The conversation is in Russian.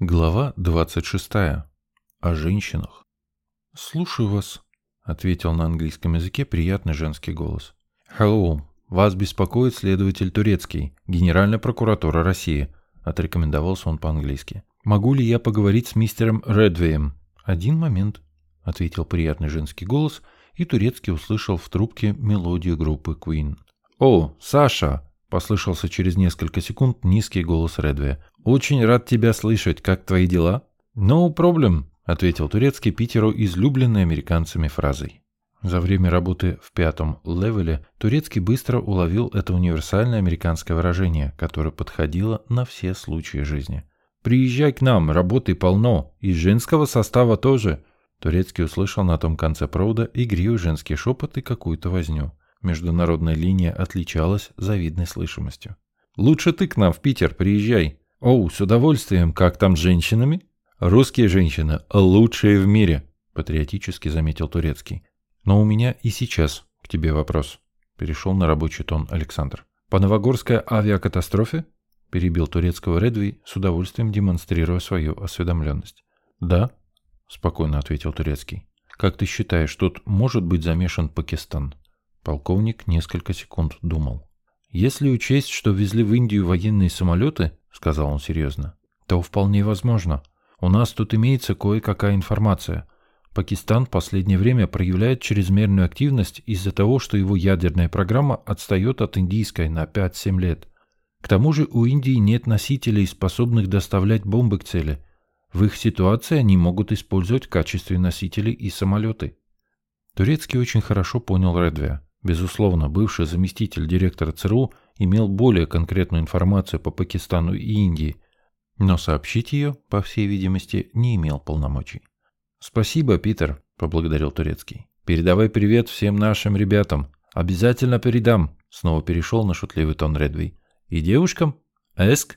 Глава 26. О женщинах. «Слушаю вас», — ответил на английском языке приятный женский голос. «Hello, вас беспокоит следователь Турецкий, Генеральная прокуратура России», — отрекомендовался он по-английски. «Могу ли я поговорить с мистером Редвеем?» «Один момент», — ответил приятный женский голос, и Турецкий услышал в трубке мелодию группы Queen. «О, Саша!» — послышался через несколько секунд низкий голос Редвея. «Очень рад тебя слышать. Как твои дела?» «No problem», — ответил турецкий Питеру излюбленной американцами фразой. За время работы в пятом левеле турецкий быстро уловил это универсальное американское выражение, которое подходило на все случаи жизни. «Приезжай к нам, работы полно, и женского состава тоже». Турецкий услышал на том конце провода игривый женский шепот и какую-то возню. Международная линия отличалась завидной слышимостью. «Лучше ты к нам в Питер приезжай. «Оу, с удовольствием. Как там с женщинами?» «Русские женщины лучшие в мире», — патриотически заметил Турецкий. «Но у меня и сейчас к тебе вопрос», — перешел на рабочий тон Александр. «По новогорской авиакатастрофе?» — перебил турецкого Редви, с удовольствием демонстрируя свою осведомленность. «Да», — спокойно ответил Турецкий. «Как ты считаешь, тут может быть замешан Пакистан?» Полковник несколько секунд думал. «Если учесть, что везли в Индию военные самолеты, — сказал он серьезно, — то вполне возможно. У нас тут имеется кое-какая информация. Пакистан в последнее время проявляет чрезмерную активность из-за того, что его ядерная программа отстает от индийской на 5-7 лет. К тому же у Индии нет носителей, способных доставлять бомбы к цели. В их ситуации они могут использовать в качестве носителей и самолеты. Турецкий очень хорошо понял Редвия. Безусловно, бывший заместитель директора ЦРУ имел более конкретную информацию по Пакистану и Индии, но сообщить ее, по всей видимости, не имел полномочий. «Спасибо, Питер», — поблагодарил Турецкий. «Передавай привет всем нашим ребятам. Обязательно передам», — снова перешел на шутливый тон Редвей. «И девушкам? Эск?»